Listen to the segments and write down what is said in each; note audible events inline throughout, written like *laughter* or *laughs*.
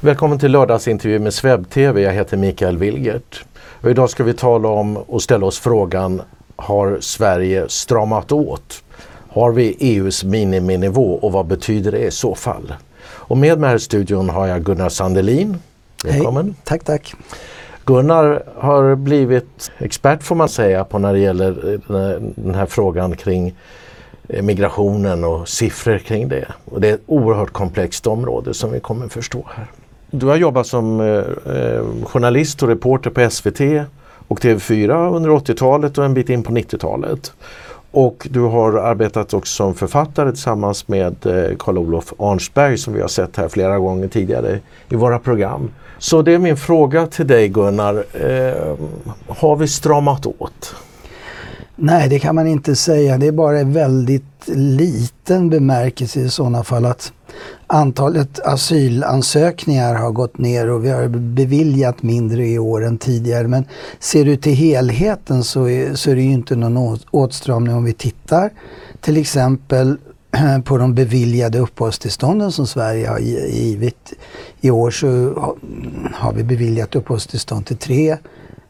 Välkommen till lördagsintervju med Sveb-TV. Jag heter Mikael Wilgert. Och idag ska vi tala om och ställa oss frågan Har Sverige stramat åt? Har vi EUs miniminivå och vad betyder det i så fall? Och med mig här i studion har jag Gunnar Sandelin. Välkommen! Hej. Tack, tack! Gunnar har blivit expert får man säga på när det gäller den här frågan kring Eh, migrationen och siffror kring det. Och det är ett oerhört komplext område som vi kommer förstå här. Du har jobbat som eh, eh journalist och reporter på SVT och TV4 under 80-talet och en bit in på 90-talet. Och du har arbetat också som författare tillsammans med eh, Karl-Olof Arnsberg som vi har sett här flera gånger tidigare i våra program. Så det är min fråga till dig Gunnar. Eh, har vi stramat åt? Nej, det kan man inte säga. Det är bara en väldigt liten bemärkelse i sådana fall att antalet asylansökningar har gått ner och vi har beviljat mindre i år än tidigare. Men ser du till helheten så är, så är det ju inte någon åtstramning om vi tittar till exempel *clears throat* på de beviljade uppehållstillstånden som Sverige har givit. I år så har vi beviljat uppehållstillstånd till tre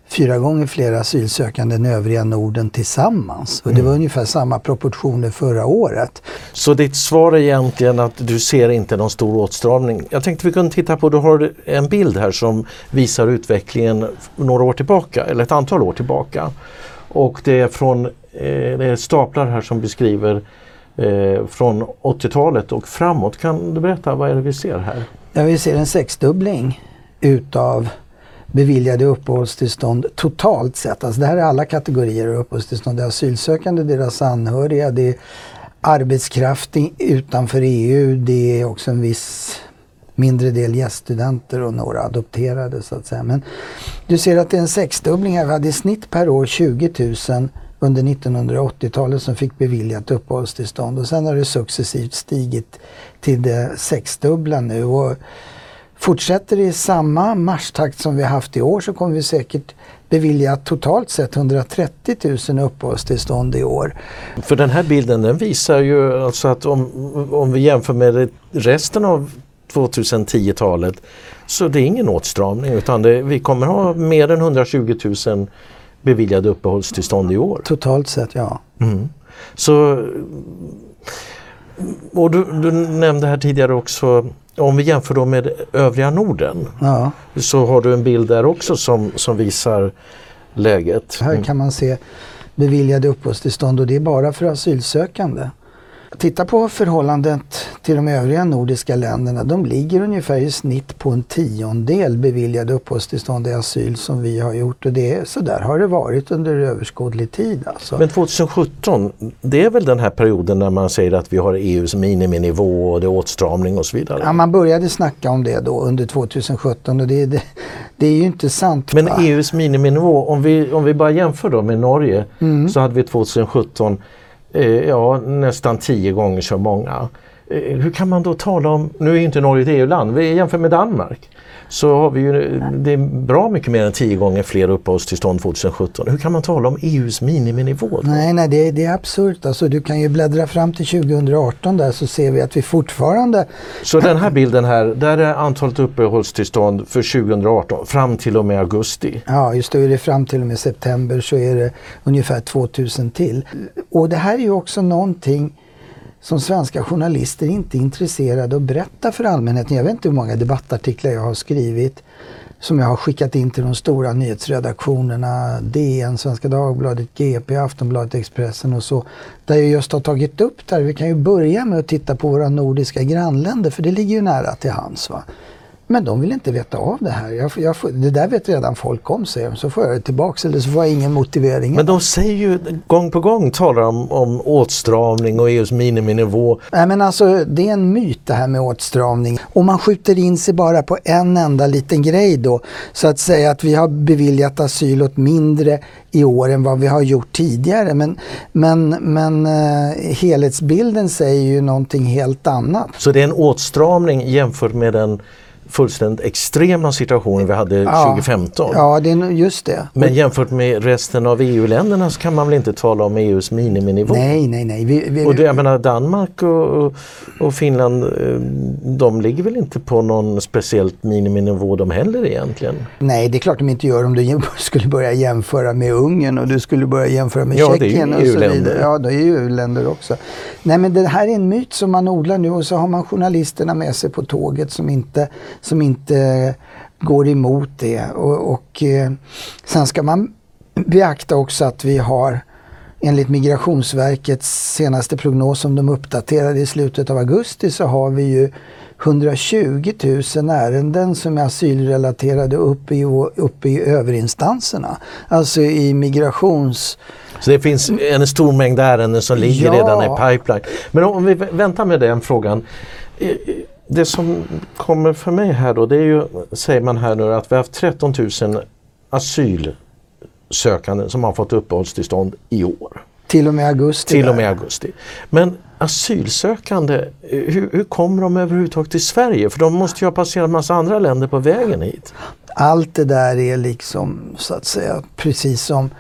fyra gånger fler asylsökande än övriga Norden tillsammans. Och det var mm. ungefär samma proportioner förra året. Så ditt svar är egentligen att du ser inte någon stor åtstramning. Jag tänkte vi kunde titta på, du har en bild här som visar utvecklingen några år tillbaka, eller ett antal år tillbaka. Och det är från eh, det är staplar här som beskriver eh, från 80-talet och framåt. Kan du berätta, vad är det vi ser här? Ja, vi ser en sexdubbling utav beviljade uppehållstillstånd totalt sett. Alltså det här är alla kategorier av uppehållstillstånd. Det är asylsökande, deras anhöriga, det är arbetskraft utanför EU, det är också en viss mindre del gäststudenter och några adopterade så att säga. Men du ser att det är en sexdubbling här. Vi hade i snitt per år 20 000 under 1980-talet som fick beviljat uppehållstillstånd och sen har det successivt stigit till det sexdubbla nu. Och Fortsätter det i samma marschtakt som vi haft i år så kommer vi säkert bevilja totalt sett 130 000 uppehållstillstånd i år. För den här bilden den visar ju alltså att om, om vi jämför med resten av 2010-talet så det är ingen åtstramning utan det, vi kommer ha mer än 120 000 beviljade uppehållstillstånd i år. Totalt sett ja. Mm. Så, och du, du nämnde här tidigare också om vi jämför då med övriga Norden ja. så har du en bild där också som, som visar läget. Här kan man se beviljade uppehållstillstånd och det är bara för asylsökande. Titta på förhållandet till de övriga nordiska länderna. De ligger ungefär i snitt på en tiondel beviljade uppehållstillstånd i asyl som vi har gjort. Och det är, så där har det varit under överskådlig tid. Alltså. Men 2017, det är väl den här perioden när man säger att vi har EUs miniminivå och det är åtstramning och så vidare? Ja, man började snacka om det då under 2017 och det, det, det är ju inte sant. Men va? EUs miniminivå, om vi, om vi bara jämför då med Norge mm. så hade vi 2017 Eh, Eh, ja, nästan tio gånger så många. Eh, hur kan man då tala om, nu är inte Norge ett EU-land, vi jämför med Danmark så har vi ju, det är bra mycket mer än tio gånger fler uppehållstillstånd 2017. Hur kan man tala om EUs miniminivå? Då? Nej, nej det, det är absurt. Alltså, du kan ju bläddra fram till 2018 där så ser vi att vi fortfarande... Så den här bilden här, där är antalet uppehållstillstånd för 2018 fram till och med augusti? Ja, just det. Är det fram till och med september så är det ungefär 2000 till. Och det här är ju också någonting som svenska journalister inte är intresserade att berätta för allmänheten. Jag vet inte hur många debattartiklar jag har skrivit som jag har skickat in till de stora nyhetsredaktionerna, DN, Svenska Dagbladet, GP, Aftonbladet, Expressen och så. Där jag just har tagit upp det här. Vi kan ju börja med att titta på våra nordiska grannländer för det ligger ju nära till hands. Va? Men de vill inte veta av det här. Jag, jag, det där vet redan folk om, säger de. Så får jag det tillbaks eller så får jag ingen motivering. Men de säger ju gång på gång talar om, om åtstramning och EUs miniminivå. Nej men alltså det är en myt det här med åtstramning. Om man skjuter in sig bara på en enda liten grej då. Så att säga att vi har beviljat asyl åt mindre i år än vad vi har gjort tidigare. Men, men, men uh, helhetsbilden säger ju någonting helt annat. Så det är en åtstramning jämfört med den fullständigt extrema situationen vi hade Ja. 2015. Ja, det är just det. Men jämfört med resten av EU-länderna så kan man väl inte tala om EUs miniminivå? Nej, nej, nej. Vi, vi, Och det, jag menar Danmark och, och, Finland eh, de ligger väl inte på någon speciellt miniminivå de heller egentligen? Nej, det är klart de inte gör om du *laughs* skulle börja jämföra med Ungern och du skulle börja jämföra med Ja, Tjeckien och så EU-länder. vidare. Ja, det är ju EU-länder också. Nej, men det här är en myt som man odlar nu och så har man journalisterna med sig på tåget som inte, som inte går emot det. Och, och eh, sen ska man beakta också att vi har Enligt Migrationsverkets senaste prognos som de uppdaterade i slutet av augusti så har vi ju 120 000 ärenden som är asylrelaterade uppe i, uppe i överinstanserna. Alltså i migrations... Så det finns en stor mängd ärenden som ligger Ja. redan i pipeline. Men om vi väntar med den frågan. Det som kommer för mig här då det är ju, säger man här nu, att vi har haft 13 000 asylsökande som har fått uppehållstillstånd i år. Till och med augusti. Till och med augusti. Men asylsökande, hur, hur kommer de överhuvudtaget till Sverige? För de måste ju ha passerat en massa andra länder på vägen hit. Allt det där är liksom så att säga precis som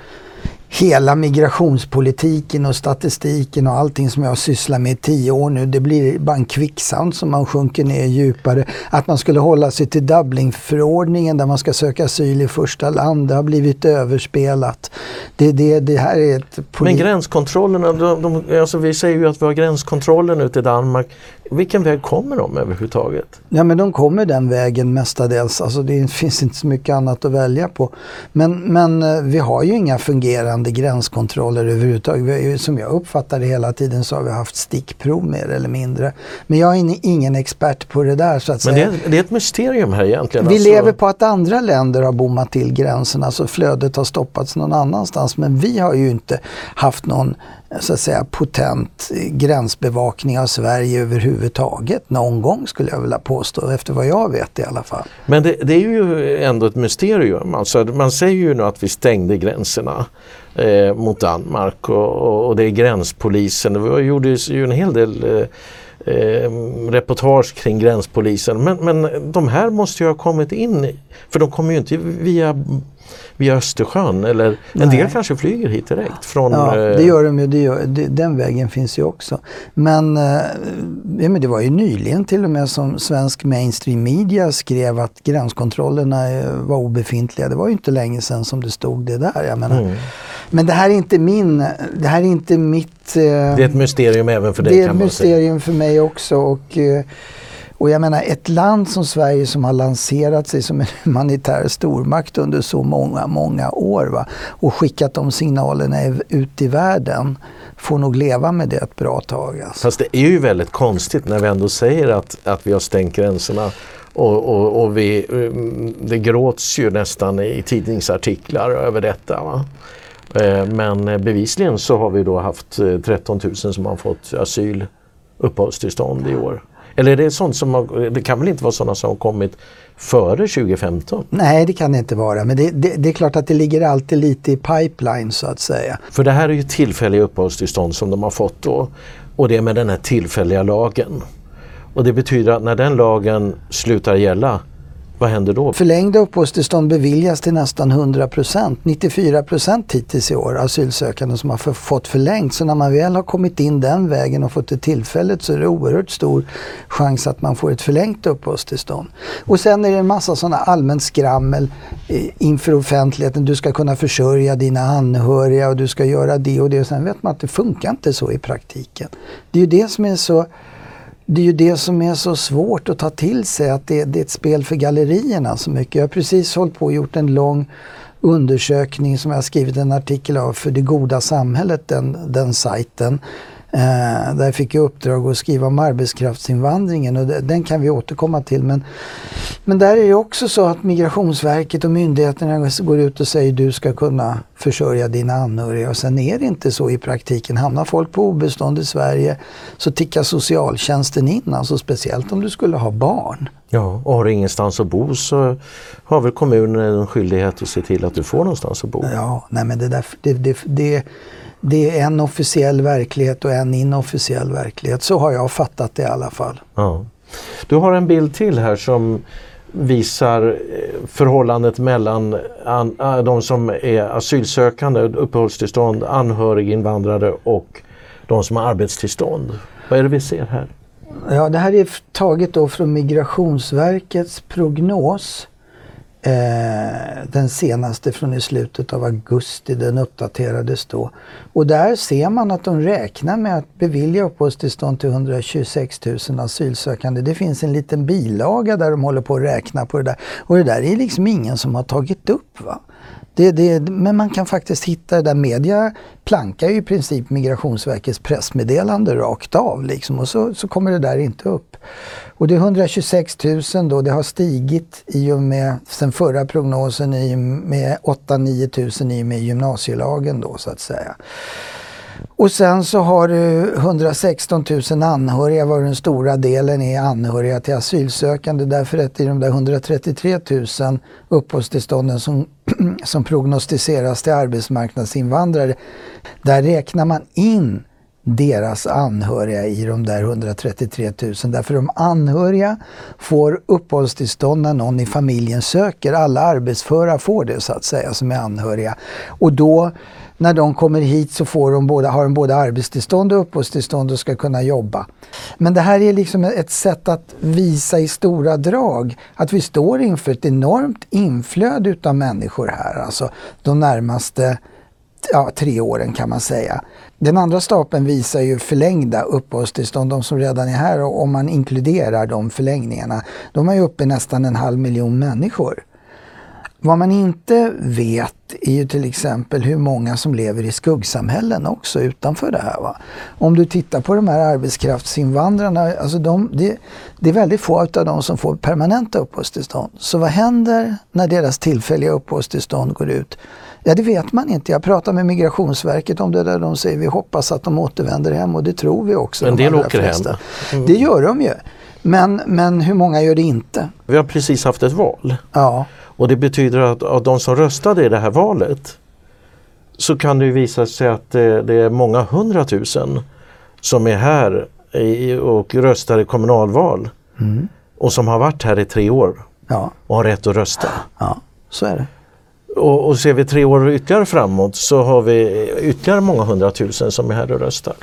hela migrationspolitiken och statistiken och allting som jag har sysslat med i tio år nu. Det blir bara en kvicksand som man sjunker ner djupare. Att man skulle hålla sig till Dublinförordningen där man ska söka asyl i första land. Det har blivit överspelat. Det, det, det här är ett... Men gränskontrollerna, de, de, alltså vi säger ju att vi har gränskontrollen ute i Danmark. Vilken väg kommer de överhuvudtaget? Ja men de kommer den vägen mestadels. Alltså det finns inte så mycket annat att välja på. Men, men eh, vi har ju inga fungerande gränskontroller överhuvudtaget. Ju, som jag uppfattar det hela tiden så har vi haft stickprov mer eller mindre. Men jag är in- ingen expert på det där så att Men säga. det är, det är ett mysterium här egentligen. Vi alltså. lever på att andra länder har bommat till gränserna så flödet har stoppats någon annanstans. Men vi har ju inte haft någon så att säga potent gränsbevakning av Sverige överhuvudtaget någon gång skulle jag vilja påstå efter vad jag vet i alla fall. Men det, det är ju ändå ett mysterium. Alltså, man säger ju nu att vi stängde gränserna eh, mot Danmark och, och, och det är gränspolisen. Vi gjorde ju en hel del eh, eh, reportage kring gränspolisen. Men, men de här måste ju ha kommit in, i- för de kommer ju inte via, via Östersjön eller en Nej. del kanske flyger hit direkt från Ja, eh, det gör de ju. Det gör, det, den vägen finns ju också. Men, eh, ja, men det var ju nyligen till och med som svensk mainstream media skrev att gränskontrollerna eh, var obefintliga. Det var ju inte länge sedan som det stod det där. Jag menar. Mm. Men det här är inte min, det här är inte mitt... eh, Det är ett mysterium även för dig det är ett mysterium för mig också. Och, eh, och jag menar ett land som Sverige som har lanserat sig som en *laughs* humanitär stormakt under så många, många år va? och skickat de signalerna ut i världen får nog leva med det ett bra tag. Alltså. Fast det är ju väldigt konstigt när vi ändå säger att, att vi har stängt gränserna och, och, och vi, mm, det gråts ju nästan i tidningsartiklar över detta. Va? Eh, men eh, bevisligen så har vi då haft eh, 13 000 som har fått asyl uppehållstillstånd i år. Eller är det sånt som har, det kan väl inte vara sådana som har kommit före 2015? Nej, det kan det inte vara. Men det, det, det är klart att det ligger alltid lite i pipeline så att säga. För det här är ju tillfälliga uppehållstillstånd som de har fått då. Och det är med den här tillfälliga lagen. Och det betyder att när den lagen slutar gälla, vad händer då? Förlängda uppehållstillstånd beviljas till nästan 100 procent. 94 procent hittills i år asylsökande som har för, fått förlängt. Så när man väl har kommit in den vägen och fått det tillfället så är det oerhört stor chans att man får ett förlängt uppehållstillstånd. Och sen är det en massa sådana allmänt skrammel eh, inför offentligheten. Du ska kunna försörja dina anhöriga och du ska göra det och det. Och sen vet man att det funkar inte så i praktiken. Det är ju det som är så det är ju det som är så svårt att ta till sig, att det, det är ett spel för gallerierna så mycket. Jag har precis hållit på och gjort en lång undersökning som jag har skrivit en artikel av för Det goda samhället, den, den sajten. Eh, där fick jag uppdrag att skriva om arbetskraftsinvandringen och den kan vi återkomma till. Men, men där är det också så att Migrationsverket och myndigheterna går ut och säger du ska kunna försörja dina anhöriga och sen är det inte så i praktiken. Hamnar folk på obestånd i Sverige så tickar socialtjänsten in, alltså speciellt om du skulle ha barn. Ja, och har du ingenstans att bo så har väl kommunen en skyldighet att se till att du får någonstans att bo. Ja, nej men det, där, det, det, det, det är en officiell verklighet och en inofficiell verklighet. Så har jag fattat det i alla fall. Ja. Du har en bild till här som visar eh, förhållandet mellan an, de som är asylsökande, uppehållstillstånd, anhöriginvandrare och de som har arbetstillstånd. Vad är det vi ser här? Ja, det här är taget då från Migrationsverkets prognos. Eh, den senaste från i slutet av augusti, den uppdaterades då. Och där ser man att de räknar med att bevilja uppehållstillstånd till 126 000 asylsökande. Det finns en liten bilaga där de håller på att räkna på det där. Och det där är liksom ingen som har tagit upp. Va? Det, det, men man kan faktiskt hitta det där. Media plankar ju i princip Migrationsverkets pressmeddelande rakt av liksom, och så, så kommer det där inte upp. Och det är 126 000 då, det har stigit i och med sen förra prognosen i, med 8-9 000 i och med gymnasielagen då så att säga. Och sen så har du 116 000 anhöriga var den stora delen är anhöriga till asylsökande därför att i de där 133 000 uppehållstillstånden som, *clears throat* som prognostiseras till arbetsmarknadsinvandrare, där räknar man in deras anhöriga i de där 133 000. Därför de anhöriga får uppehållstillstånd när någon i familjen söker. Alla arbetsföra får det så att säga som är anhöriga. Och då när de kommer hit så får de både, har de både arbetstillstånd och uppehållstillstånd och ska kunna jobba. Men det här är liksom ett sätt att visa i stora drag att vi står inför ett enormt inflöde utav människor här, alltså de närmaste ja, tre åren kan man säga. Den andra stapeln visar ju förlängda uppehållstillstånd, de som redan är här och om man inkluderar de förlängningarna. De är ju uppe nästan en halv miljon människor. Vad man inte vet är ju till exempel hur många som lever i skuggsamhällen också utanför det här. Va? Om du tittar på de här arbetskraftsinvandrarna, alltså de, det, det är väldigt få av dem som får permanenta uppehållstillstånd. Så vad händer när deras tillfälliga uppehållstillstånd går ut? Ja, det vet man inte. Jag pratar med Migrationsverket om det där de säger vi hoppas att de återvänder hem och det tror vi också. En del åker hem. Mm. Det gör de ju. Men, men hur många gör det inte? Vi har precis haft ett val. Ja. Och det betyder att av de som röstade i det här valet så kan det visa sig att det, det är många hundratusen som är här i, och röstar i kommunalval mm. och som har varit här i tre år ja. och har rätt att rösta. Ja, så är det. Och, och ser vi tre år ytterligare framåt så har vi ytterligare många hundratusen som är här och röstar.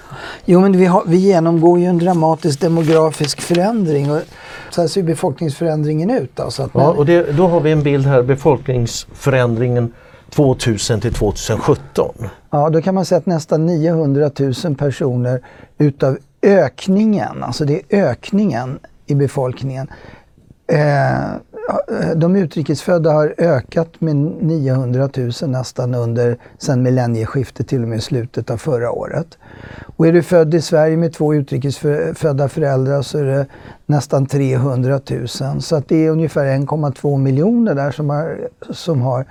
Jo men vi, har, vi genomgår ju en dramatisk demografisk förändring. Och så här ser befolkningsförändringen ut. Alltså ja, och det, då har vi en bild här, befolkningsförändringen 2000 till 2017. Ja, då kan man säga att nästan 900 000 personer utav ökningen, alltså det är ökningen i befolkningen, Eh, de utrikesfödda har ökat med 900 000 nästan under sen millennieskiftet till och med slutet av förra året. Och är du född i Sverige med två utrikesfödda föräldrar så är det nästan 300 000. Så att det är ungefär 1,2 miljoner där som har, som har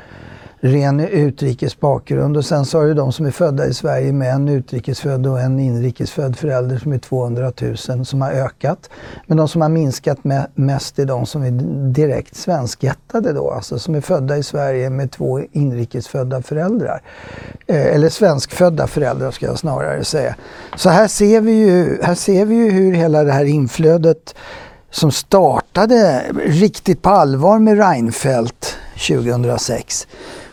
ren utrikes bakgrund och sen så har du de som är födda i Sverige med en utrikesfödd och en inrikesfödd förälder som är 200 000 som har ökat. Men de som har minskat med, mest är de som är direkt svenskättade då, alltså som är födda i Sverige med två inrikesfödda föräldrar. Eh, eller svenskfödda föräldrar ska jag snarare säga. Så här ser vi ju, här ser vi ju hur hela det här inflödet som startade riktigt på allvar med Reinfeldt 2006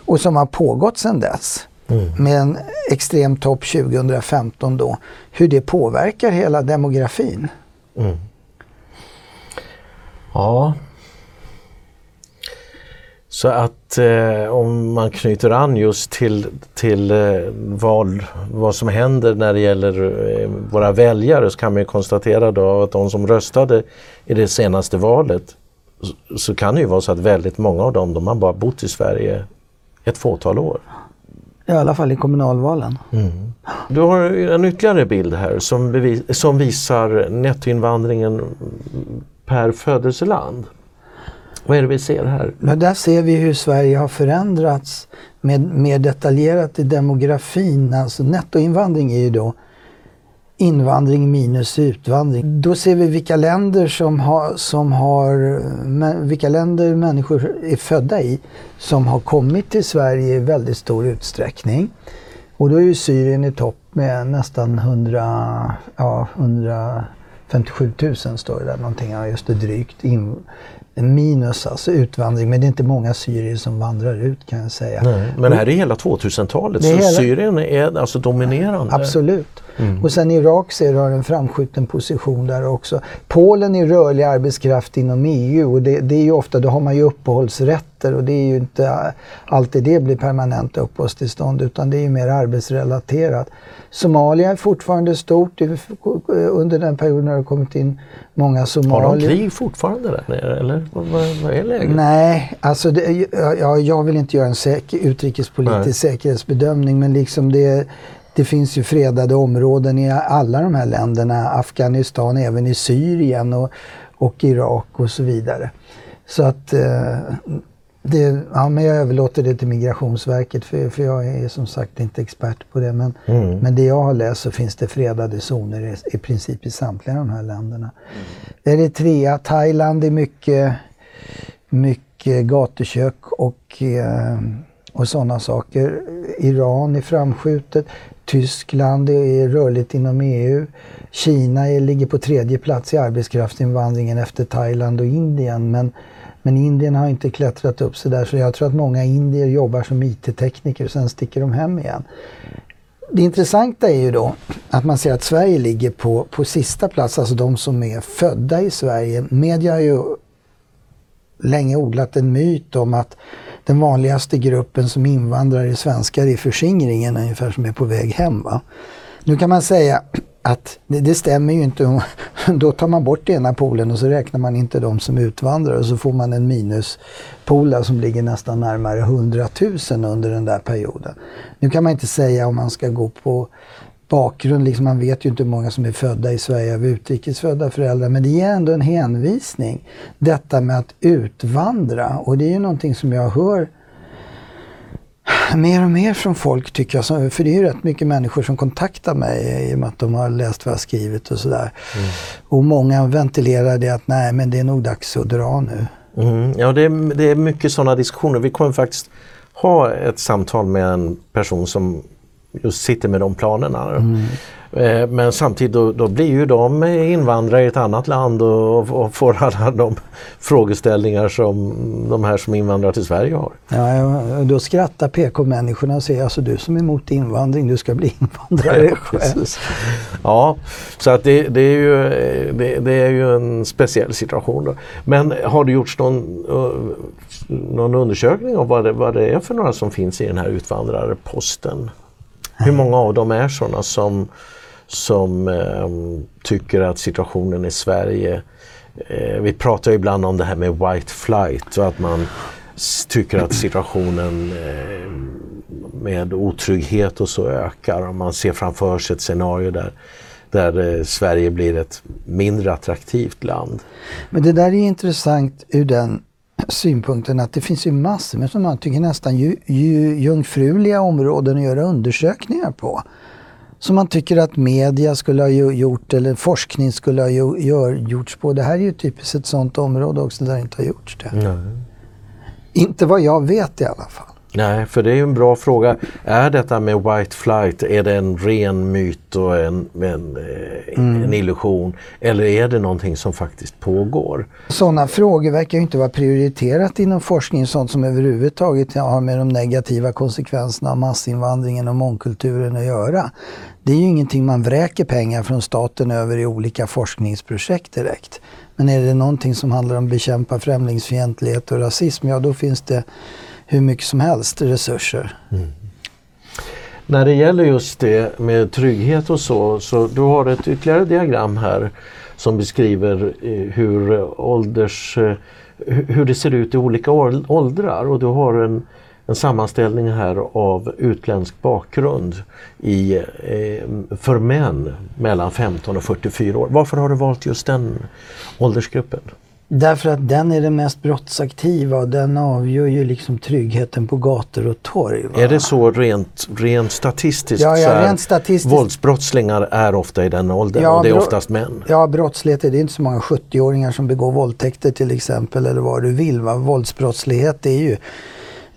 och som har pågått sedan dess. Mm. Med en extrem topp 2015 då. Hur det påverkar hela demografin. Mm. Ja. Så att eh, om man knyter an just till, till eh, vad, vad som händer när det gäller eh, våra väljare så kan man konstatera då att de som röstade i det senaste valet så, så kan det ju vara så att väldigt många av dem de har bara bott i Sverige ett fåtal år. I alla fall i kommunalvalen. Mm. Du har en ytterligare bild här som, bevis, som visar nettoinvandringen per födelseland. Vad är det vi ser här? Men där ser vi hur Sverige har förändrats med, mer detaljerat i demografin. Alltså nettoinvandring är ju då invandring minus utvandring. Då ser vi vilka länder som har, som har vilka länder människor är födda i som har kommit till Sverige i väldigt stor utsträckning. Och då är ju Syrien i topp med nästan 100, ja, 100 57 000 står det där någonting, ja just det drygt. In, minus alltså utvandring, men det är inte många syrier som vandrar ut kan jag säga. Nej, men det här är hela 2000-talet, så hela... Syrien är alltså dominerande. Absolut. Mm. Och sen Irak ser har en framskjuten position där också. Polen är rörlig arbetskraft inom EU och det, det, är ju ofta, då har man ju uppehållsrätter och det är ju inte alltid det blir permanenta uppehållstillstånd utan det är ju mer arbetsrelaterat. Somalia är fortfarande stort. Under den perioden har det kommit in många somalier. Har de krig fortfarande där nere eller vad, är läget? Nej, alltså det, ja, jag vill inte göra en säker, utrikespolitisk Nej. säkerhetsbedömning men liksom det det finns ju fredade områden i alla de här länderna, Afghanistan, även i Syrien och, och Irak och så vidare. Så att eh, det, ja, men jag överlåter det till Migrationsverket för, för jag är som sagt inte expert på det. Men, mm. men det jag har läst så finns det fredade zoner i, i princip i samtliga de här länderna. Mm. Eritrea, Thailand är mycket, mycket gatukök och, eh, och sådana saker. Iran är framskjutet. Tyskland är rörligt inom EU. Kina är, ligger på tredje plats i arbetskraftsinvandringen efter Thailand och Indien. Men, men Indien har inte klättrat upp så där så jag tror att många indier jobbar som IT-tekniker och sen sticker de hem igen. Det intressanta är ju då att man ser att Sverige ligger på, på sista plats, alltså de som är födda i Sverige. Media har ju länge odlat en myt om att den vanligaste gruppen som invandrar i svenskar är förskingringen, ungefär som är på väg hem. Va? Nu kan man säga att det, det, stämmer ju inte. *laughs* Då tar man bort ena polen och så räknar man inte de som utvandrar och så får man en minuspol som ligger nästan närmare 100 000 under den där perioden. Nu kan man inte säga om man ska gå på bakgrund. Liksom man vet ju inte hur många som är födda i Sverige av utrikesfödda föräldrar. Men det ger ändå en hänvisning. Detta med att utvandra. Och det är ju någonting som jag hör mer och mer från folk tycker jag. För det är ju rätt mycket människor som kontaktar mig i och med att de har läst vad jag skrivit och sådär. Mm. Och många ventilerar det att nej men det är nog dags att dra nu. Mm. Ja det är, det är mycket sådana diskussioner. Vi kommer faktiskt ha ett samtal med en person som just sitter med de planerna. Mm. Eh, men samtidigt då, då, blir ju de invandrare i ett annat land och, och, får alla de *laughs* frågeställningar som de här som invandrar till Sverige har. Ja, då skrattar PK-människorna och säger alltså du som är emot invandring, du ska bli *laughs* invandrare själv. Ja, så att det, det är ju, det, det, är ju en speciell situation. Då. Men har det gjorts någon, någon undersökning av vad det, vad det är för några som finns i den här utvandrarposten? Hur många av dem är sådana som, som eh, tycker att situationen i Sverige eh, vi pratar ibland om det här med white flight och att man tycker att situationen eh, med otrygghet och så ökar Om man ser framför sig ett scenario där, där eh, Sverige blir ett mindre attraktivt land. Men det där är intressant ur den synpunkten att det finns ju massor med som man tycker nästan ju, ju, jungfruliga områden att göra undersökningar på. Som man tycker att media skulle ha gjort eller forskning skulle ha gjorts på. Det här är ju typiskt ett sånt område också där det inte har gjorts det. Nej. Inte vad jag vet i alla fall. Nej, för det är en bra fråga. Är detta med white flight, är det en ren myt och en, en, eh, mm. en illusion? Eller är det någonting som faktiskt pågår? Sådana frågor verkar inte vara prioriterat inom forskningen, sånt som överhuvudtaget har med de negativa konsekvenserna av massinvandringen och mångkulturen att göra. Det är ju ingenting man vräker pengar från staten över i olika forskningsprojekt direkt. Men är det någonting som handlar om att bekämpa främlingsfientlighet och rasism, ja då finns det hur mycket som helst resurser. Mm. När det gäller just det med trygghet och så, så du har ett ytterligare diagram här som beskriver eh, hur eh, ålders eh, hur det ser ut i olika åldrar och du har en, en sammanställning här av utländsk bakgrund i, eh, för män mellan 15 och 44 år. Varför har du valt just den åldersgruppen? Därför att den är den mest brottsaktiva och den avgör ju liksom tryggheten på gator och torg. Va? Är det så rent, rent statistiskt? Ja, ja, rent statistiskt. Våldsbrottslingar är ofta i den åldern ja, och det är oftast män? Ja, brottslighet, det är inte så många 70-åringar som begår våldtäkter till exempel eller vad du vill. Va? Våldsbrottslighet är ju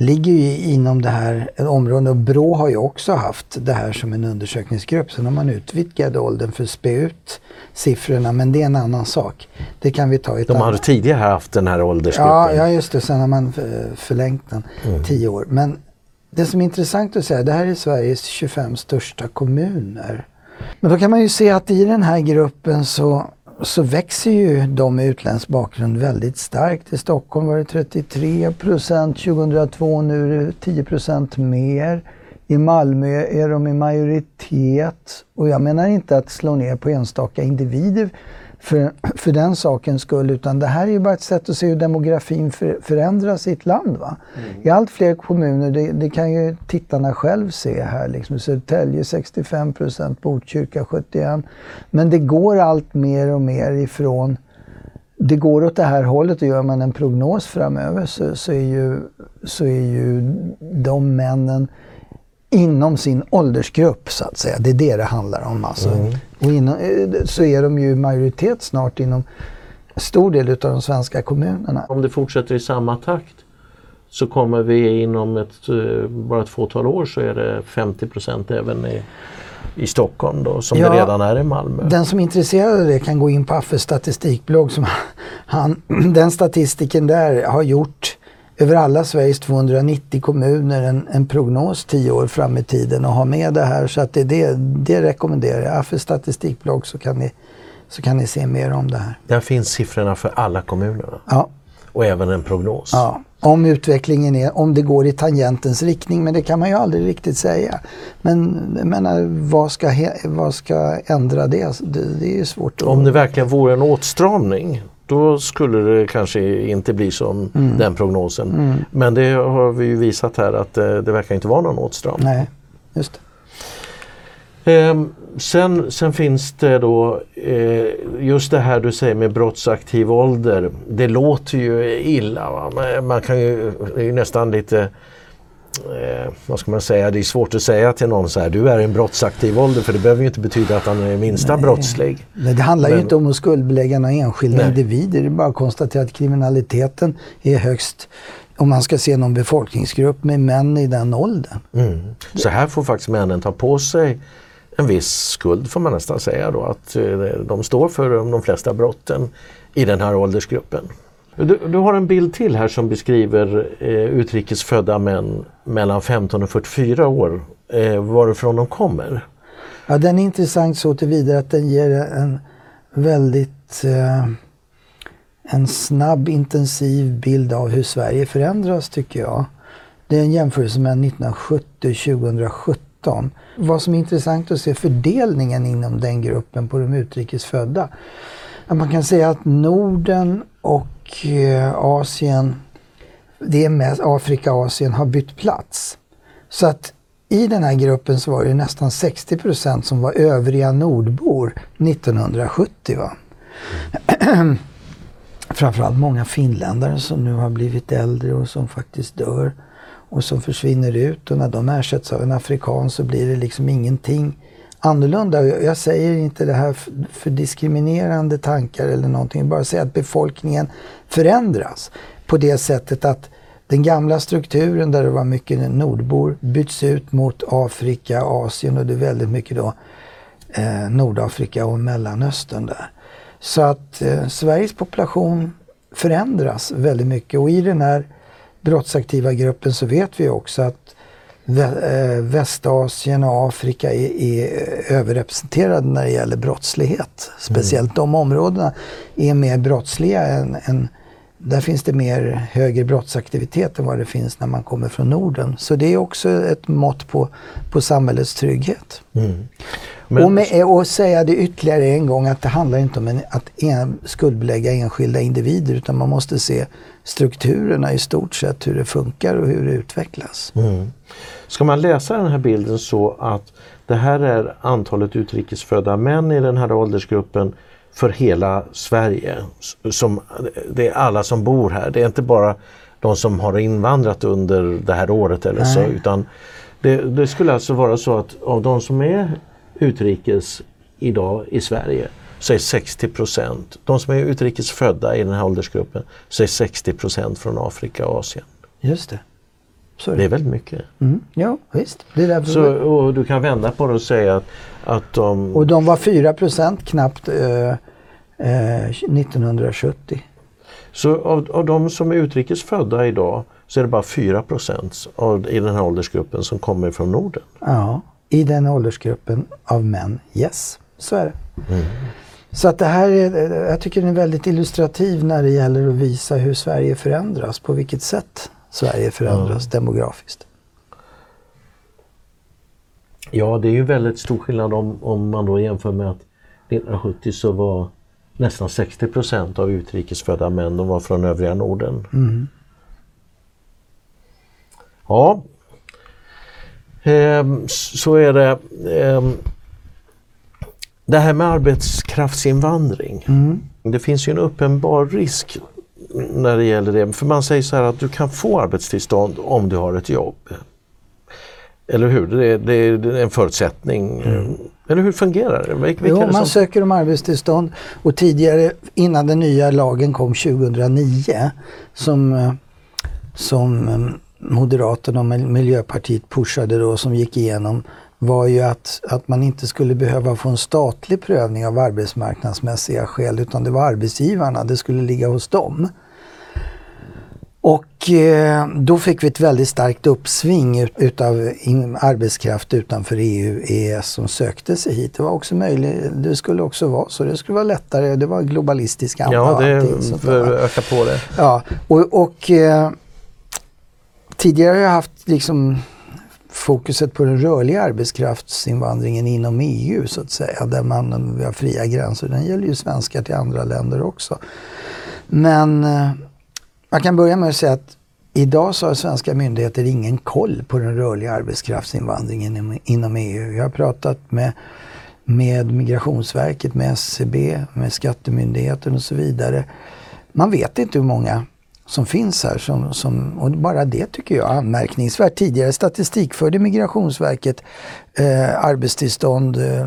ligger ju inom det här området och Brå har ju också haft det här som en undersökningsgrupp. Sen har man utvidgat åldern för att spä ut siffrorna men det är en annan sak. Det kan vi ta i De annat- tidigare haft den här åldersgruppen. Ja, ja, just det. Sen har man förlängt den Mm. tio år. Men det som är intressant att säga, det här är Sveriges 25 största kommuner. Men då kan man ju se att i den här gruppen så, så växer ju de med utländsk bakgrund väldigt starkt. I Stockholm var det 33 procent 2002, nu är det 10 procent mer. I Malmö är de i majoritet. Och jag menar inte att slå ner på enstaka individer för, för den sakens skull, utan det här är ju bara ett sätt att se hur demografin för, förändras i ett land. Va? I allt fler kommuner, det, det kan ju tittarna själv se här, liksom Södertälje 65 procent, Botkyrka 71. Men det går allt mer och mer ifrån det går åt det här hållet och gör man en prognos framöver så, så, är, ju, så är ju de männen inom sin åldersgrupp så att säga. Det är det det handlar om. Alltså. Och inom, eh, så är de ju majoritet snart inom stor del av de svenska kommunerna. Om det fortsätter i samma takt så kommer vi inom ett, eh, bara ett fåtal år så är det 50 procent även i, i Stockholm då, som Ja, det redan är i Malmö. Den som är intresserad av det kan gå in på Affes statistikblogg. Som *laughs* han, *clears throat* den statistiken där har gjort över alla Sveriges 290 kommuner en, en prognos tio år fram i tiden och har med det här. Så att det, det, det rekommenderar jag. Affes statistikblogg så kan, ni, så kan ni se mer om det här. Där finns siffrorna för alla kommunerna Ja, och även en prognos. ja. Om utvecklingen är, om det går i tangentens riktning, men det kan man ju aldrig riktigt säga. Men jag menar, vad ska, he, vad ska ändra det? det? Det är ju svårt. Om det verkligen vore en åtstramning då skulle det kanske inte bli som Mm. den prognosen. Men det har vi ju visat här att eh, det verkar inte vara någon åtstramning. Nej, just. Ehm, sen, sen finns det då eh, just det här du säger med brottsaktiv ålder. Det låter ju illa. Va? Man, man kan ju, det är ju nästan lite eh, vad ska man säga, det är svårt att säga till någon så här, du är i en brottsaktiv ålder för det behöver ju inte betyda att han är minsta brottslig. Nej, det handlar ju Men- inte om att skuldbelägga några enskilda Nej. individer. Det är bara att konstatera att kriminaliteten är högst om man ska se någon befolkningsgrupp med män i den åldern. Mm. Så här får faktiskt männen ta på sig en viss skuld får man nästan säga då att eh, de står för de flesta brotten i den här åldersgruppen. Du, du har en bild till här som beskriver eh, utrikesfödda män mellan 15 och 44 år, eh, varifrån de kommer. Ja, den är intressant så tillvida att den ger en väldigt eh, en snabb intensiv bild av hur Sverige förändras tycker jag. Det är en jämförelse med 1970-2017. Vad som är intressant att se fördelningen inom den gruppen på de utrikesfödda. Man kan säga att Norden och Eh, Asien, det är mest Afrika och Asien har bytt plats. Så att i den här gruppen så var det nästan 60 procent som var övriga nordbor 1970. Va? *clears throat* Framförallt många finländare som nu har blivit äldre och som faktiskt dör och som försvinner ut och när de ersätts av en afrikan så blir det liksom ingenting annorlunda. Jag säger inte det här för diskriminerande tankar eller någonting, jag bara säger att befolkningen förändras på det sättet att den gamla strukturen där det var mycket nordbor byts ut mot Afrika, Asien och det är väldigt mycket då eh, Nordafrika och Mellanöstern där. Så att eh, Sveriges population förändras väldigt mycket och i den här brottsaktiva gruppen så vet vi också att Västasien och Afrika är, är överrepresenterade när det gäller brottslighet. Speciellt de områdena är mer brottsliga än, än där finns det mer högre brottsaktivitet än vad det finns när man kommer från Norden. Så det är också ett mått på, på samhällets trygghet. Mm. Men- Och, med, och säga det ytterligare en gång att det handlar inte om en, att en, skuldbelägga enskilda individer utan man måste se strukturerna i stort sett, hur det funkar och hur det utvecklas. Mm. Ska man läsa den här bilden så att det här är antalet utrikesfödda män i den här åldersgruppen för hela Sverige. Som, det är alla som bor här. Det är inte bara de som har invandrat under det här året eller så. Nej. Utan det, det skulle alltså vara så att av de som är utrikes idag i Sverige så är 60 procent, de som är utrikesfödda i den här åldersgruppen, så är 60 procent från Afrika och Asien. Just det. Är Det är väldigt mycket. Mm. Ja, visst. Det är Så, och du kan vända på det och säga att, att de... Och de var 4 knappt eh, eh, 1970. Så av, av de som är utrikes födda idag så är det bara 4% av, i den här åldersgruppen som kommer från Norden. Ja, i den åldersgruppen av män, yes. Så är det. Mm. Så att det här är, jag tycker den är väldigt illustrativ när det gäller att visa hur Sverige förändras, på vilket sätt Sverige förändras demografiskt. Ja, det är ju väldigt stor skillnad om, om man då jämför med att 1970 så var nästan 60% av utrikesfödda män de var från övriga Norden. Mm. Ja, ehm, så är det. Ehm, det här med arbetskraftsinvandring. Mm. Det finns ju en uppenbar risk när det gäller det. För man säger så här att du kan få arbetstillstånd om du har ett jobb. Eller hur? Det är, det är en förutsättning. Eller hur fungerar det? Vilka, Jo, det man söker om arbetstillstånd och tidigare, innan den nya lagen kom 2009, som, eh, som eh, Moderaterna och Mil- Miljöpartiet pushade då, som gick igenom, var ju att, att man inte skulle behöva få en statlig prövning av arbetsmarknadsmässiga skäl, utan det var arbetsgivarna, det skulle ligga hos dem. Och eh, då fick vi ett väldigt starkt uppsving ut- utav in, arbetskraft utanför EU, EES som sökte sig hit. Det var också möjligt, det skulle också vara så, det skulle vara lättare, det var globalistisk anda Ja, det allting sånt där, va? för öka på det. Ja, och, och eh, tidigare har jag haft liksom fokuset på den rörliga arbetskraftsinvandringen inom EU så att säga, där man vi har fria gränser. Den gäller ju svenskar till andra länder också. Men eh, kan börja med att säga att idag så har svenska myndigheter ingen koll på den rörliga arbetskraftsinvandringen inom, inom EU. Jag har pratat med, med Migrationsverket, med SCB, med Skattemyndigheten och så vidare. Man vet inte hur många som finns här. Som, som, och bara det tycker jag är anmärkningsvärt. Tidigare statistik förde Migrationsverket eh, arbetstillstånd. Eh,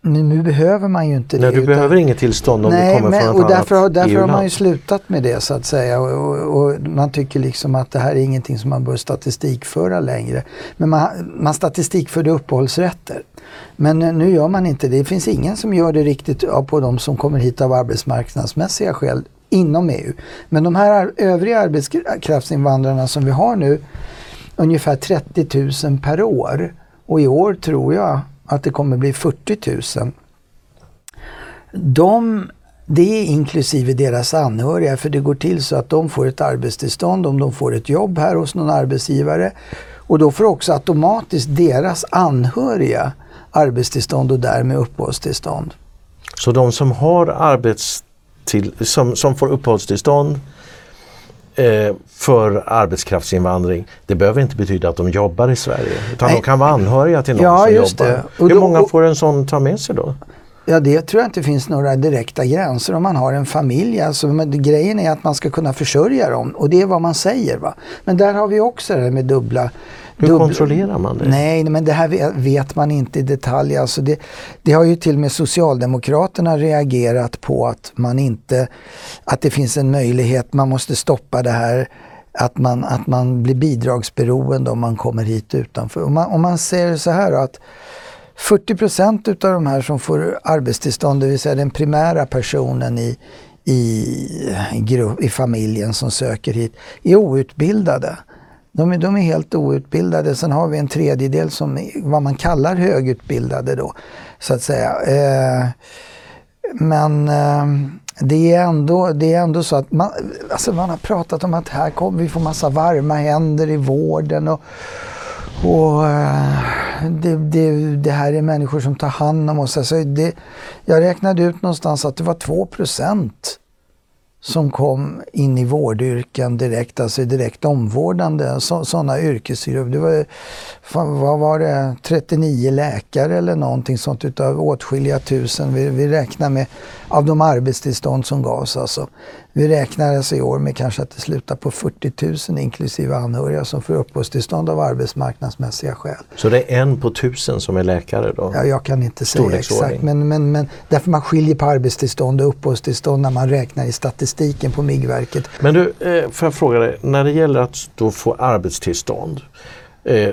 men nu behöver man ju inte det. Nej, du utan- behöver inget tillstånd om Nej, du kommer men, från ett och annat därför, har- därför har man ju EU-land. slutat med det så att säga. Och, och, och man tycker liksom att det här är ingenting som man bör statistikföra längre. Men man, man statistikförde uppehållsrätter. Men eh, nu gör man inte det. Det finns ingen som gör det riktigt på de som kommer hit av arbetsmarknadsmässiga skäl inom EU. Men de här övriga arbetskraftsinvandrarna som vi har nu, ungefär 30 000 per år. Och i år tror jag att det kommer bli 40 000 de, det är inklusive deras anhöriga för det går till så att de får ett arbetstillstånd om de får ett jobb här hos någon arbetsgivare. Och då får också automatiskt deras anhöriga arbetstillstånd och därmed uppehållstillstånd. Så de som har arbetstill, som, som får uppehållstillstånd eh, för arbetskraftsinvandring, det behöver inte betyda att de jobbar i Sverige. Utan Nej. de kan vara anhöriga till någon Ja, som just jobbar. det. Hur då- många får en sån ta med sig då? Ja, det tror jag inte finns några direkta gränser om man har en familj. Alltså, men grejen är att man ska kunna försörja dem och det är vad man säger. Va? Men där har vi också det här med dubbla... Hur dubbla- kontrollerar man det? Nej, men det här vet- man inte i detalj. Alltså det, det har ju till och med Socialdemokraterna reagerat på att man inte, att det finns en möjlighet, man måste stoppa det här att man, att man blir bidragsberoende om man kommer hit utanför. Om man, om man säger så här att 40 procent utav de här som får arbetstillstånd, det vill säga den primära personen i, i, i familjen som söker hit, är outbildade. De är, de är helt outbildade. Sen har vi en tredjedel som är vad man kallar högutbildade då, så att säga. Eh, men eh, det, är ändå, det är ändå så att man, alltså man har pratat om att här kommer vi få massa varma händer i vården och, och eh, det, det, det här är människor som tar hand om oss. Alltså det, jag räknade ut någonstans att det var 2 som kom in i vårdyrken direkt, alltså direkt omvårdande, sådana yrkesgrupper. Det var, fan, vad var det, 39 läkare eller någonting sånt utav åtskilliga tusen. Vi, vi räknar med av de arbetstillstånd som gavs. Alltså. Vi räknar alltså i år med kanske att det slutar på 40 000 inklusive anhöriga som får uppehållstillstånd av arbetsmarknadsmässiga skäl. Så det är en på tusen som är läkare då? Ja, jag kan inte säga exakt men, men, men därför man skiljer på arbetstillstånd och uppehållstillstånd när man räknar i statistiken på MIG-verket. Men du, eh, får jag fråga dig, när det gäller att då få arbetstillstånd eh, eh,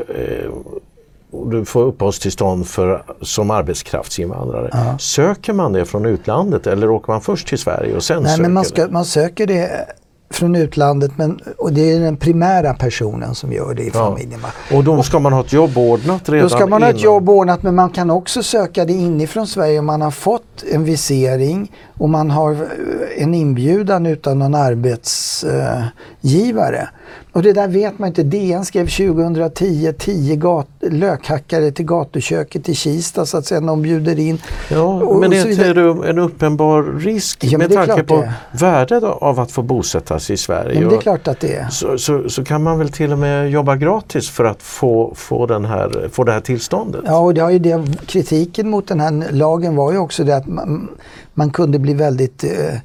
du får uppehållstillstånd för, som arbetskraftsinvandrare. Ja. Söker man det från utlandet eller åker man först till Sverige och sen Nej, söker men man, ska, man söker det från utlandet men, och det är den primära personen som gör det i ja. familjen. Och då ska man ha ett jobb ordnat redan Då ska man ha ett jobb ordnat men man kan också söka det inifrån Sverige om man har fått en visering och man har en inbjudan utan någon arbetsgivare. Och det där vet man inte. DN skrev 2010 10 gat, lökhackare till gatuköket i Kista så att säga. De bjuder in. Ja, och, men är inte det en uppenbar risk ja, med tanke på värdet av att få bosätta sig i Sverige? Ja, det är klart att det är. Så, så, så, kan man väl till och med jobba gratis för att få, få, den här, få det här tillståndet? Ja, och det har ju det, kritiken mot den här lagen var ju också det att man, man kunde bli väldigt eh,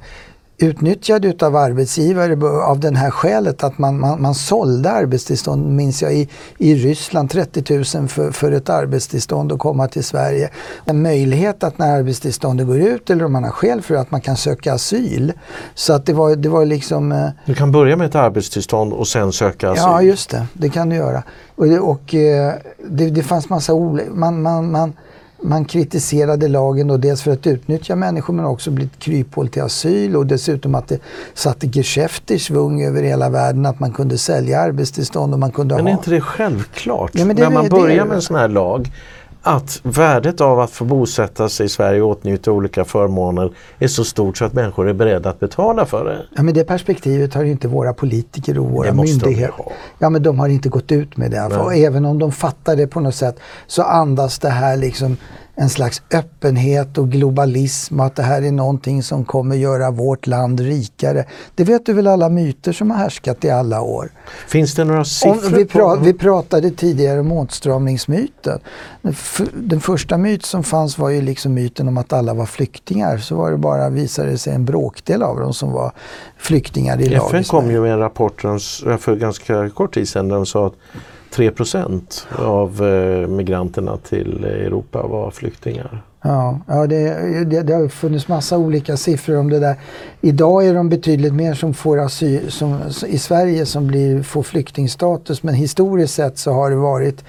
utnyttjad utav arbetsgivare av den här skälet att man, man, man sålde arbetstillstånd, minns jag, i, i Ryssland 30 000 för, för ett arbetstillstånd att komma till Sverige. En möjlighet att när arbetstillståndet går ut eller om man har skäl för att man kan söka asyl. Så att det var, det var liksom... Eh, du kan börja med ett arbetstillstånd och sen söka asyl? Ja, just det. Det kan du göra. Och, det, och eh, det, det fanns massa olika... Man, man, man, man kritiserade lagen då dels för att utnyttja människor men också blivit kryphål till asyl och dessutom att det satte geschäft i svung över hela världen att man kunde sälja arbetstillstånd och man kunde men ha... är inte det självklart? Ja, det, När man börjar med en sån här lag att värdet av att få bosätta sig i Sverige och åtnjuta olika förmåner är så stort så att människor är beredda att betala för det. Ja, men det perspektivet har inte våra politiker och våra myndigheter. Ja, men de har inte gått ut med det. Även om de fattar det på något sätt så andas det här liksom en slags öppenhet och globalism och att det här är någonting som kommer göra vårt land rikare. Det vet du väl alla myter som har härskat i alla år. Finns det några siffror? vi, pra vi pratade tidigare om åtstramningsmyten. Den första myt som fanns var ju liksom myten om att alla var flyktingar. Så var det bara, visade det sig, en bråkdel av dem som var flyktingar i FN kom ju med en rapport för ganska kort tid sedan där de sa att 3% av eh, migranterna till Europa var flyktingar. Ja, ja det, det, det, har funnits massa olika siffror om det där. Idag är de betydligt mer som får asyl som, i Sverige som blir, får flyktingstatus men historiskt sett så har det varit,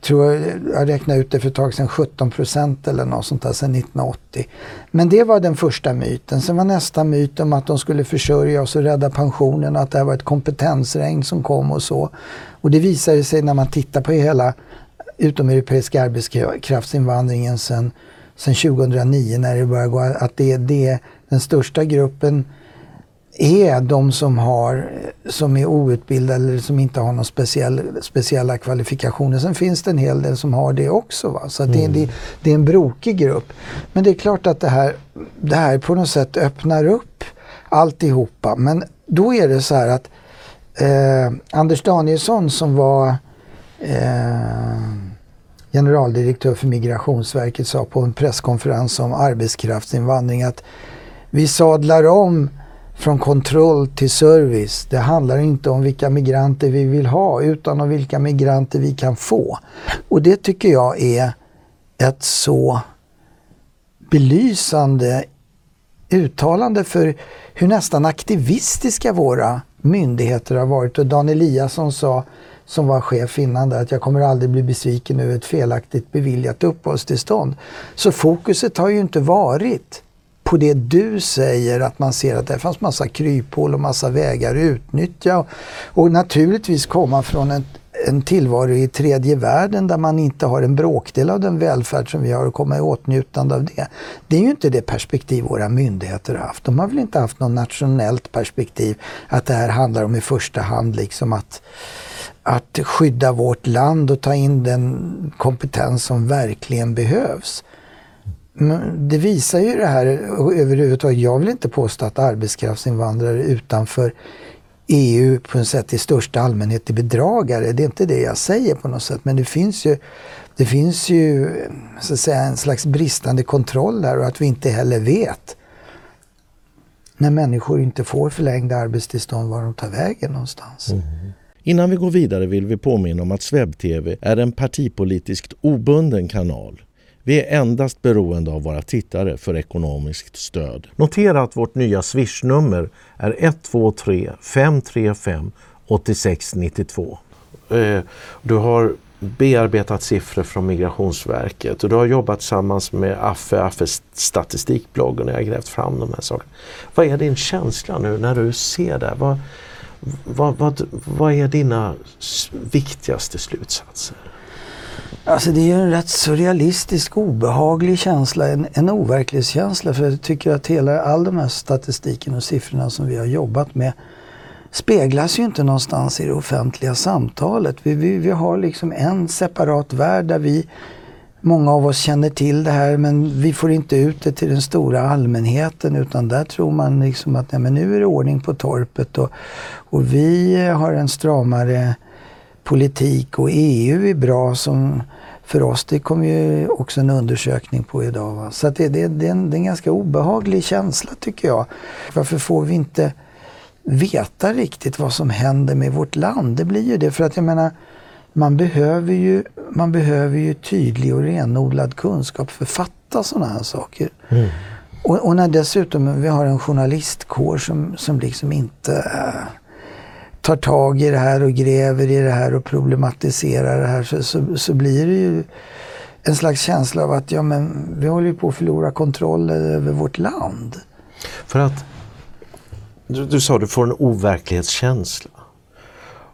tror jag, jag räknade ut det för ett tag sedan, 17 procent eller något sånt där sedan 1980. Men det var den första myten. Sen var nästa myt om att de skulle försörja oss och rädda pensionen, och att det här var ett kompetensregn som kom och så. Och det visade sig när man tittar på hela utomeuropeiska arbetskraftsinvandringen sen sedan 2009 när det börjar gå att det, det den största gruppen är de som, har, som är outbildade eller som inte har några speciell, speciella kvalifikationer. Sen finns det en hel del som har det också. Va? Så mm. det, det, det, är en brokig grupp. Men det är klart att det här, det här på något sätt öppnar upp alltihopa. Men då är det så här att eh, Anders Danielsson som var eh, generaldirektör för Migrationsverket sa på en presskonferens om arbetskraftsinvandring att vi sadlar om från kontroll till service. Det handlar inte om vilka migranter vi vill ha utan om vilka migranter vi kan få. Och det tycker jag är ett så belysande uttalande för hur nästan aktivistiska våra myndigheter har varit. Och Dan Eliasson sa som var chef innan där, att jag kommer aldrig bli besviken över ett felaktigt beviljat uppehållstillstånd. Så fokuset har ju inte varit på det du säger, att man ser att det fanns massa kryphål och massa vägar att utnyttja. Och, och naturligtvis komma från en, en tillvaro i tredje världen där man inte har en bråkdel av den välfärd som vi har och komma i åtnjutande av det. Det är ju inte det perspektiv våra myndigheter har haft. De har väl inte haft något nationellt perspektiv att det här handlar om i första hand liksom att att skydda vårt land och ta in den kompetens som verkligen behövs. Men det visar ju det här överhuvudtaget. Jag vill inte påstå att arbetskraftsinvandrare utanför EU på något sätt i största allmänhet är bedragare. Det är inte det jag säger på något sätt. Men det finns ju, det finns ju så att säga, en slags bristande kontroll där och att vi inte heller vet när människor inte får förlängda arbetstillstånd var de tar vägen någonstans. Mm. Innan vi går vidare vill vi påminna om att SvebTV är en partipolitiskt obunden kanal. Vi är endast beroende av våra tittare för ekonomiskt stöd. Notera att vårt nya swishnummer är 123 535 8692. Du har bearbetat siffror från Migrationsverket och du har jobbat tillsammans med Affe, Affes statistikblogg och ni har grävt fram de här sakerna. Vad är din känsla nu när du ser det? Vad, vad, vad, vad är dina viktigaste slutsatser? Alltså det är ju en rätt surrealistisk, obehaglig känsla, en, en overklighetskänsla. För jag tycker att hela all de här statistiken och siffrorna som vi har jobbat med speglas ju inte någonstans i det offentliga samtalet. Vi, vi, vi har liksom en separat värld där vi, många av oss känner till det här men vi får inte ut det till den stora allmänheten utan där tror man liksom att nej, men nu är det ordning på torpet och, och vi har en stramare politik och EU är bra som för oss. Det kom ju också en undersökning på idag. Va? Så det, det, det, är en, det är en ganska obehaglig känsla tycker jag. Varför får vi inte veta riktigt vad som händer med vårt land? Det blir ju det för att jag menar man behöver ju, man behöver ju tydlig och renodlad kunskap för att fatta sådana här saker. Mm. Och, och, när dessutom vi har en journalistkår som, som liksom inte äh, tar tag i det här och gräver i det här och problematiserar det här så, så, så blir det ju en slags känsla av att ja, men vi håller på att förlora kontroll över vårt land. För att du, du sa du får en overklighetskänsla.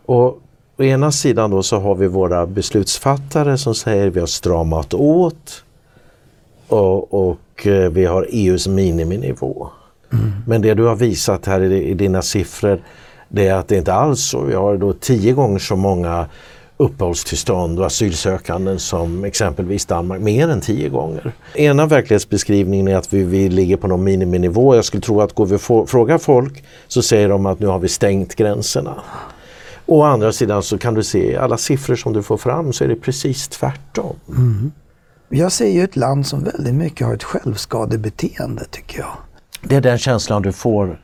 Och å ena sidan då så har vi våra beslutsfattare som säger vi har stramat åt och, och eh, vi har EUs miniminivå. Mm. Men det du har visat här i, i dina siffror det är att det inte alls så. Vi har då tio gånger så många uppehållstillstånd och asylsökanden som exempelvis Danmark, mer än tio gånger. Ena verklighetsbeskrivningen är att vi, vi ligger på någon miniminivå. Jag skulle tro att går vi och frågar folk så säger de att nu har vi stängt gränserna. Å andra sidan så kan du se alla siffror som du får fram så är det precis tvärtom. Mm. Jag ser ju ett land som väldigt mycket har ett självskadebeteende tycker jag. Det är den känslan du får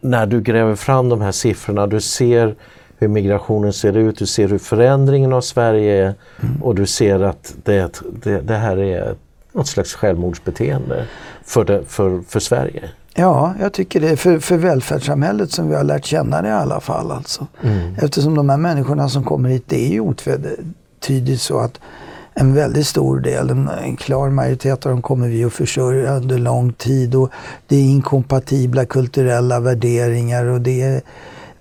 när du gräver fram de här siffrorna. Du ser hur migrationen ser ut, du ser hur förändringen av Sverige är mm. och du ser att det, det, det, här är något slags självmordsbeteende för, det, för, för Sverige. Ja, jag tycker det. För, för välfärdssamhället som vi har lärt känna det i alla fall. Alltså. Mm. Eftersom de här människorna som kommer hit, det är ju otvetydigt så att en väldigt stor del, en, en, klar majoritet av dem kommer vi att försörja under lång tid. Och det är inkompatibla kulturella värderingar och det är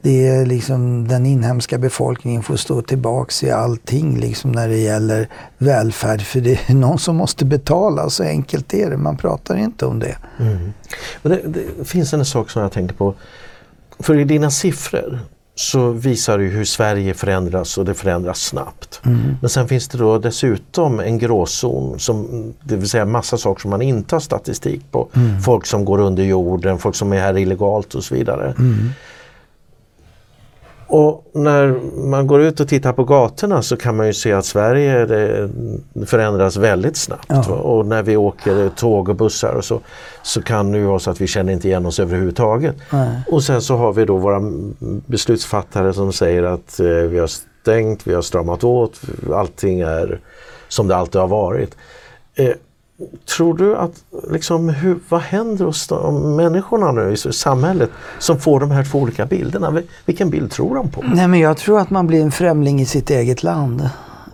det är liksom den inhemska befolkningen får stå tillbaks i allting liksom när det gäller välfärd. För det är *laughs* någon som måste betala, så enkelt är det. Man pratar inte om det. Mm. Det, det finns en sak som jag tänker på. För i dina siffror så visar du hur Sverige förändras och det förändras snabbt. Mm. Men sen finns det då dessutom en gråzon, som, det vill säga massa saker som man inte har statistik på. Mm. Folk som går under jorden, folk som är här illegalt och så vidare. Och när man går ut och tittar på gatorna så kan man ju se att Sverige förändras väldigt snabbt. Ja. Och när vi åker tåg och bussar och så, så kan det ju vara så att vi känner inte igen oss överhuvudtaget. Nej. Och sen så har vi då våra beslutsfattare som säger att eh, vi har stängt, vi har stramat åt, allting är som det alltid har varit. Eh, Tror du att, liksom, hur, vad händer hos de människorna nu i samhället som får de här två olika bilderna? Vilken bild tror de på? Nej men jag tror att man blir en främling i sitt eget land.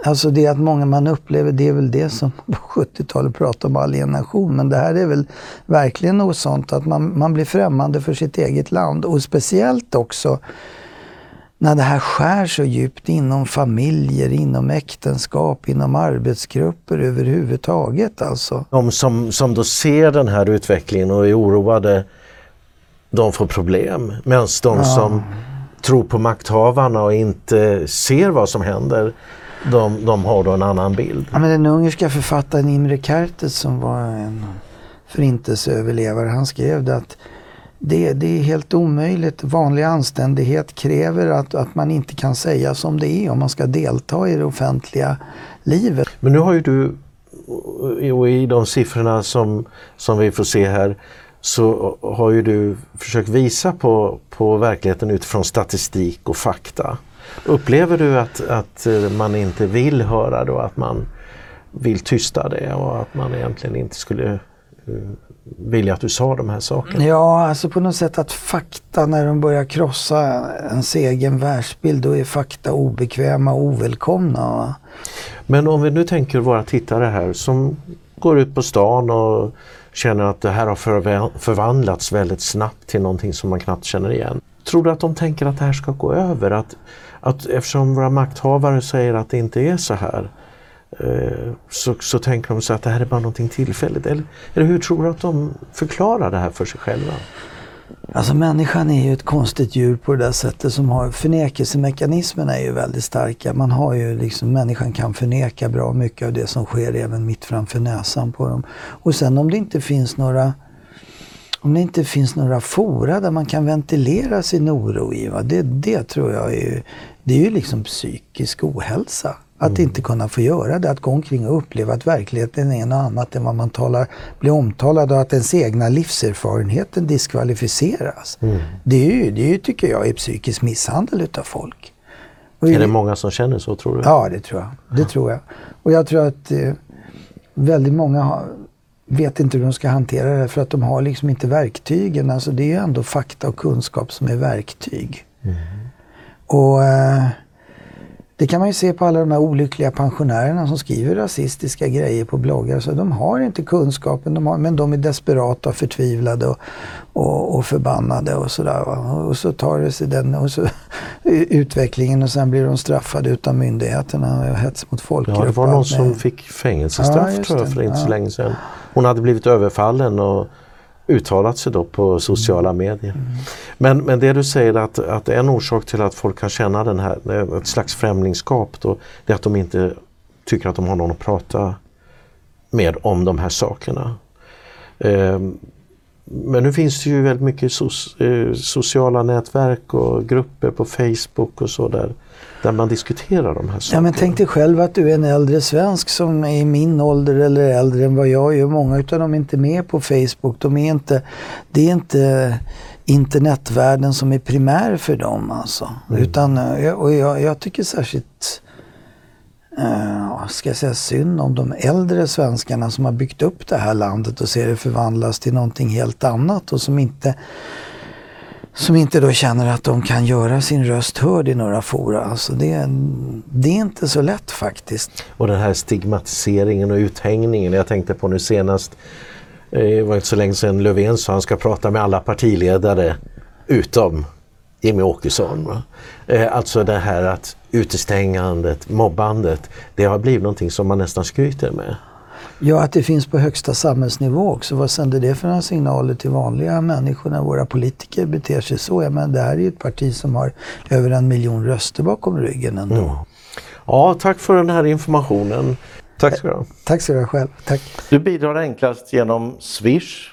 Alltså det att många man upplever, det är väl det som *laughs* på 70-talet pratade om alienation. Men det här är väl verkligen något sånt att man, man blir främmande för sitt eget land. Och speciellt också när det här skär så djupt inom familjer, inom äktenskap, inom arbetsgrupper överhuvudtaget. Alltså. De som, som då ser den här utvecklingen och är oroade, de får problem. Medan de ja. som tror på makthavarna och inte ser vad som händer, de, de har då en annan bild. Ja, men den ungerska författaren Imre Kertész som var en förintelseöverlevare, han skrev det att det, det, är helt omöjligt. Vanlig anständighet kräver att, att man inte kan säga som det är om man ska delta i det offentliga livet. Men nu har ju du, eh, och i de siffrorna som, som vi får se här, så har ju du försökt visa på, på verkligheten utifrån statistik och fakta. Upplever du att, att eh, man inte vill höra då, att man vill tysta det och att man egentligen inte skulle eh, vilja att du sa de här sakerna? Ja, alltså på något sätt att fakta när de börjar krossa ens egen världsbild, då är fakta obekväma och ovälkomna. Va? Men om vi nu tänker våra tittare här som går ut på stan och känner att det här har förvandlats väldigt snabbt till någonting som man knappt känner igen. Tror du att de tänker att det här ska gå över? Att, att eftersom våra makthavare säger att det inte är så här Eh, så, så tänker de sig att det här är bara någonting tillfälligt. Eller, eller hur tror du att de förklarar det här för sig själva? Alltså människan är ju ett konstigt djur på det där sättet som har förnekelsemekanismerna är ju väldigt starka. Man har ju liksom, människan kan förneka bra mycket av det som sker även mitt framför näsan på dem. Och sen om det inte finns några om det inte finns några fora där man kan ventilera sin oro i, va? Det, det tror jag är, ju, det är ju liksom psykisk ohälsa. Att mm. inte kunna få göra det, att gå omkring och uppleva att verkligheten är något annat än vad man talar, blir omtalad och att ens egna livserfarenheten diskvalificeras. Mm. Det, är ju, det är ju, tycker jag, är psykisk misshandel utav folk. Och är det många som känner så tror du? Ja, det tror jag. Det ja. tror jag. Och jag tror att eh, väldigt många har, vet inte hur de ska hantera det för att de har liksom inte verktygen. Alltså det är ju ändå fakta och kunskap som är verktyg. Mm. Och... Eh, det kan man ju se på alla de här olyckliga pensionärerna som skriver rasistiska grejer på bloggar. Så de har inte kunskapen, de har, men de är desperata och förtvivlade och, och, och förbannade och sådär. Och så tar det sig den och så, *laughs* utvecklingen och sen blir de straffade utan myndigheterna och hets mot folkgrupp. Ja, det var någon som fick fängelsestraff ja, tror jag för inte så länge sedan. Hon hade blivit överfallen och uttalat sig då på sociala mm. medier. Mm. Men, men det du säger att, att en orsak till att folk kan känna den här, ett slags främlingskap då, det är att de inte tycker att de har någon att prata med om de här sakerna. Um, men nu finns det ju väldigt mycket so eh, sociala nätverk och grupper på Facebook och så där, där man diskuterar de här sakerna. Ja men tänk dig själv att du är en äldre svensk som är i min ålder eller äldre än vad jag är. Många utav dem är inte med på Facebook. De är inte, det är inte internetvärlden som är primär för dem alltså. Mm. Utan, eh, och jag, jag tycker särskilt uh, ska jag säga synd om de äldre svenskarna som har byggt upp det här landet och ser det förvandlas till någonting helt annat och som inte som inte då känner att de kan göra sin röst hörd i några fora. Alltså det, det är inte så lätt faktiskt. Och den här stigmatiseringen och uthängningen. Jag tänkte på nu senast, eh, det var inte så länge sedan Löfven sa att han ska prata med alla partiledare utom Jimmy Åkesson. Eh, alltså det här att utestängandet, mobbandet, det har blivit någonting som man nästan skryter med. Ja, att det finns på högsta samhällsnivå också. Vad sänder det för några signaler till vanliga människor när våra politiker beter sig så? Ja, men det här är ju ett parti som har över en miljon röster bakom ryggen ändå. Mm. Ja, tack för den här informationen. Tack ska du ha. Tack ska du ha själv. Tack. Du bidrar enklast genom Swish